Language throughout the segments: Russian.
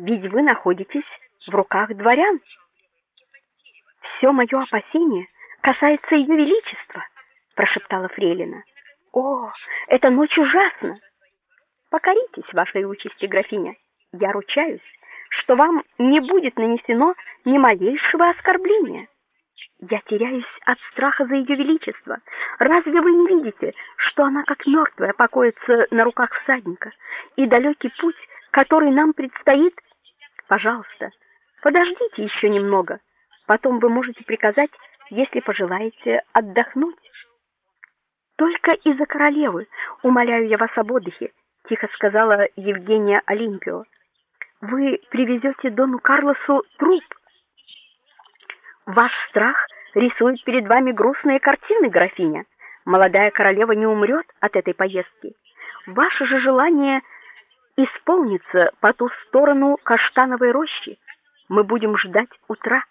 Ведь вы находитесь в руках дворян. Все мое опасение касается ее величества, прошептала фрейлина. О, эта ночь ужасна. Покоритесь вашей участи, графиня. Я ручаюсь, что вам не будет нанесено ни малейшего оскорбления. Я теряюсь от страха за ее величество. Разве вы не видите, что она как мертвая покоится на руках всадника, и далекий путь, который нам предстоит? Пожалуйста, подождите еще немного. Потом вы можете приказать, если пожелаете, отдохнуть. Только из-за королевы умоляю я вас об отдыхе, тихо сказала Евгения Олимпио. Вы привезете дону Карлосу труп. Ваш страх рисует перед вами грустные картины, графиня. Молодая королева не умрет от этой поездки. Ваше же желание исполнится по ту сторону каштановой рощи. Мы будем ждать утра.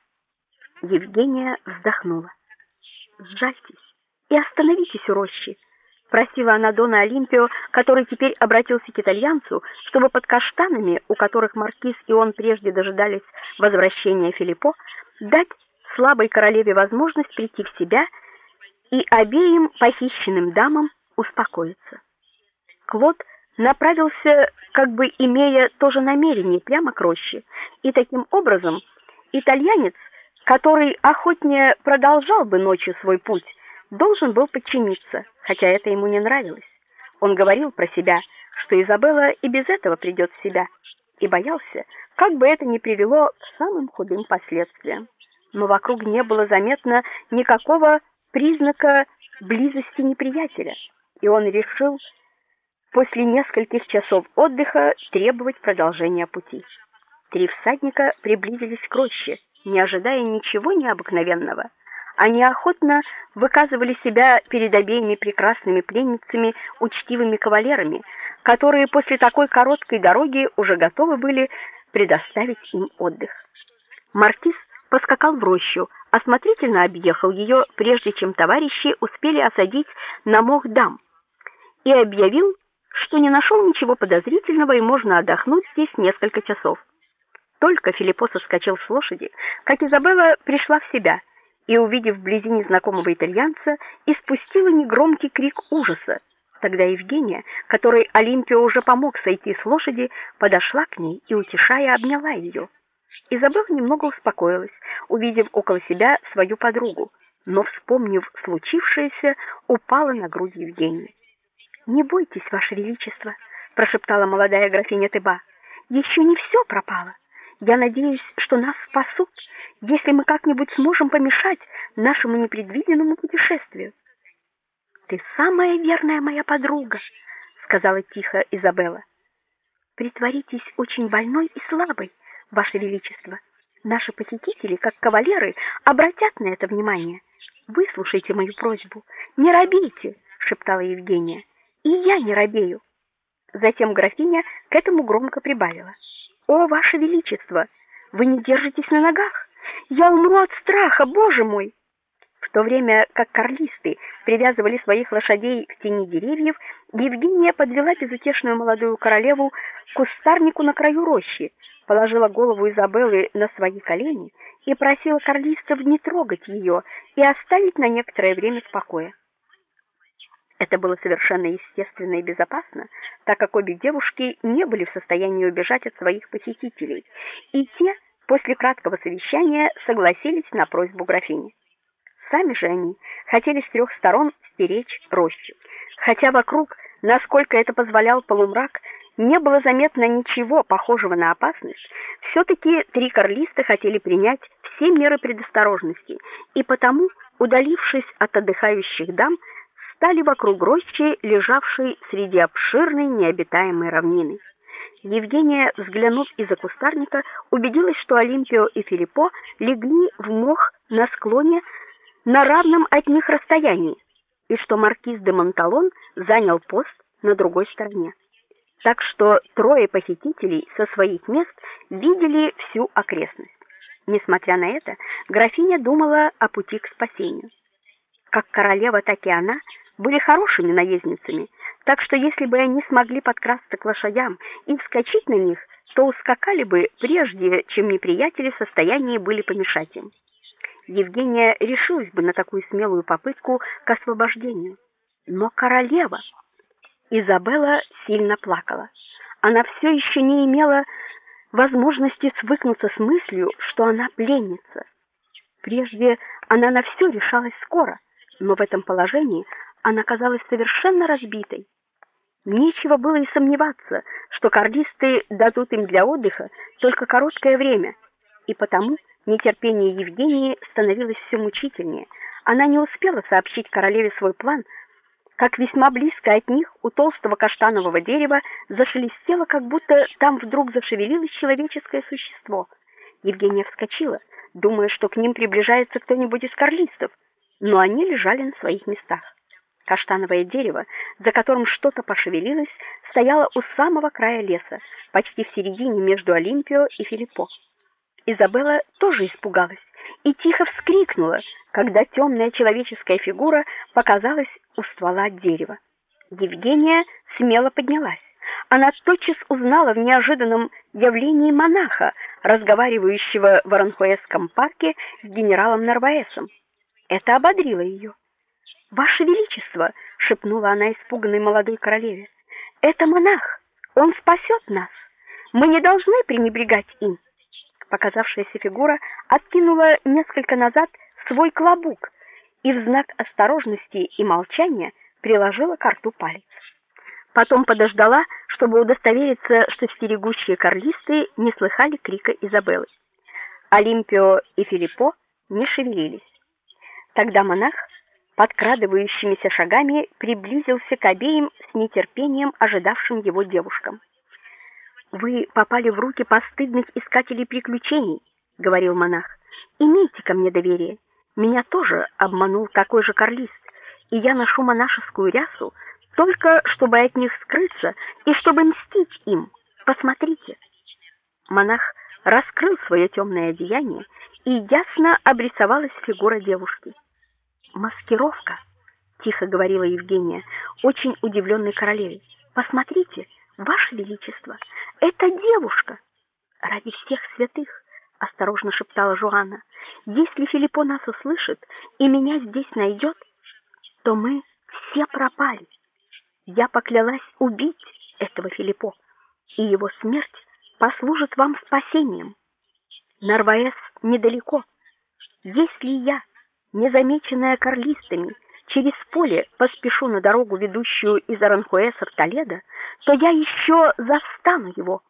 Евгения вздохнула. Сжальтесь и остановитесь у рощи, просила она дона Олимпио, который теперь обратился к итальянцу, чтобы под каштанами, у которых маркиз и он прежде дожидались возвращения Филиппо, дать слабой королеве возможность прийти в себя и обеим похищенным дамам успокоиться. Клод направился, как бы имея то же намерение, прямо к роще, и таким образом итальянец, который охотнее продолжал бы ночью свой путь, должен был подчиниться, хотя это ему не нравилось. Он говорил про себя, что Изабелла и без этого придет в себя, и боялся, как бы это ни привело к самым худым последствиям но вокруг не было заметно никакого признака близости неприятеля, и он решил после нескольких часов отдыха требовать продолжения пути. Три всадника приблизились к роще, не ожидая ничего необыкновенного. Они охотно выказывали себя перед обеими прекрасными пленницами учтивыми кавалерами, которые после такой короткой дороги уже готовы были предоставить им отдых. Маркиз поскакал в рощу, осмотрительно объехал ее, прежде чем товарищи успели осадить на мох дам, и объявил, что не нашел ничего подозрительного и можно отдохнуть здесь несколько часов. Только Филиппо соскочил с лошади, как Изабелла пришла в себя и, увидев вблизи незнакомого итальянца, испустила негромкий крик ужаса. Тогда Евгения, которой Олимпио уже помог сойти с лошади, подошла к ней и утешая обняла ее. Изабелла немного успокоилась, увидев около себя свою подругу, но вспомнив случившееся, упала на грудь Евгении. "Не бойтесь, ваше величество", прошептала молодая графиня Теба. «Еще не все пропало. Я надеюсь, что нас спасут, если мы как-нибудь сможем помешать нашему непредвиденному путешествию". "Ты самая верная моя подруга", сказала тихо Изабелла. "Притворитесь очень больной и слабой, ваше величество. Наши посетители, как кавалеры, обратят на это внимание. Выслушайте мою просьбу. Не робейте, шептала Евгения. И я не робею. Затем графиня к этому громко прибавила: "О, ваше величество, вы не держитесь на ногах. Я умру от страха, боже мой!" В то время как карлисты привязывали своих лошадей в тени деревьев, Евгения подвела безутешную молодую королеву к кустарнику на краю рощи, положила голову Изабеллы на свои колени и просила карлистов не трогать ее и оставить на некоторое время в покое. Это было совершенно естественно и безопасно, так как обе девушки не были в состоянии убежать от своих похитителей, и те после краткого совещания согласились на просьбу графини. Сами же они хотели с трех сторон стеречь рощу, хотя вокруг, насколько это позволял полумрак, не было заметно ничего похожего на опасность, все таки три карлиста хотели принять все меры предосторожности, и потому, удалившись от отдыхающих дам, стали вокруг рощи, лежавшей среди обширной необитаемой равнины. Евгения, взглянув из-за кустарника, убедилась, что Олимпио и Филиппо легли в мох на склоне на равном от них расстоянии, и что маркиз де Монталон занял пост на другой стороне так что трое похитителей со своих мест видели всю окрестность. Несмотря на это, графиня думала о пути к спасению. Как королева, так и она были хорошими наездницами, так что если бы они смогли подкрасться к лошадям и вскочить на них, то ускакали бы прежде, чем неприятели в состоянии были помешать им. Евгения решилась бы на такую смелую попытку к освобождению. Но королева Изабелла сильно плакала. Она все еще не имела возможности свыкнуться с мыслью, что она пленница. Прежде она на все решалась скоро, но в этом положении она казалась совершенно разбитой. Нечего было и сомневаться, что кардисты дадут им для отдыха только короткое время, и потому нетерпение Евгении становилось все мучительнее. Она не успела сообщить королеве свой план, как весьма близко от них у толстого каштанового дерева зашелестело, как будто там вдруг зашевелилось человеческое существо. Евгения вскочила, думая, что к ним приближается кто-нибудь из карлистов, но они лежали на своих местах. Каштановое дерево, за которым что-то пошевелилось, стояло у самого края леса, почти в середине между Олимпио и Филиппо. Изабелла тоже испугалась и тихо вскрикнула, когда темная человеческая фигура показалась у ствола дерева. Евгения смело поднялась. Она тотчас узнала в неожиданном явлении монаха, разговаривающего в Аранхуэсском парке с генералом Нарваесом. Это ободрило ее. "Ваше величество", шепнула она испуганной молодой королеве. "Это монах. Он спасет нас. Мы не должны пренебрегать им" показавшаяся фигура откинула несколько назад свой клобук и в знак осторожности и молчания приложила к рту палец. Потом подождала, чтобы удостовериться, что стерегущие карлисты не слыхали крика Изабеллы. Олимпио и Филиппо не шевелились. Тогда монах подкрадывающимися шагами приблизился к обеим с нетерпением ожидавшим его девушкам. Вы попали в руки постыдных искателей приключений, говорил монах. Имейте ко мне доверие. Меня тоже обманул такой же карлист, и я ношу монашескую рясу только чтобы от них скрыться и чтобы мстить им. Посмотрите. Монах раскрыл свое темное одеяние, и ясно обрисовалась фигура девушки. Маскировка, тихо говорила Евгения, очень удивленной королеве. Посмотрите, Ваше величество, это девушка. Ради всех святых, осторожно шептала Жуанна. Если Филиппо нас услышит и меня здесь найдет, то мы все пропали. Я поклялась убить этого Филиппо, и его смерть послужит вам спасением. Нарваэс недалеко. Если я, незамеченная карлистами, через поле поспешу на дорогу, ведущую из Аранхуэса в Толедо, то я еще застану его.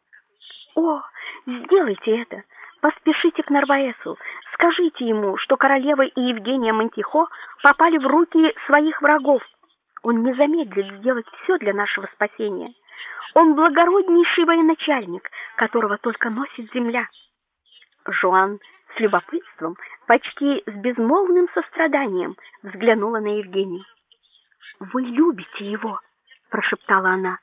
О, сделайте это. Поспешите к Нарваесу. Скажите ему, что королева и Евгения Монтихо попали в руки своих врагов. Он не замедлит сделать все для нашего спасения. Он благороднейший военачальник, которого только носит земля. Жуан с любопытством, почти с безмолвным состраданием взглянула на Евгению. Вы любите его, прошептала она.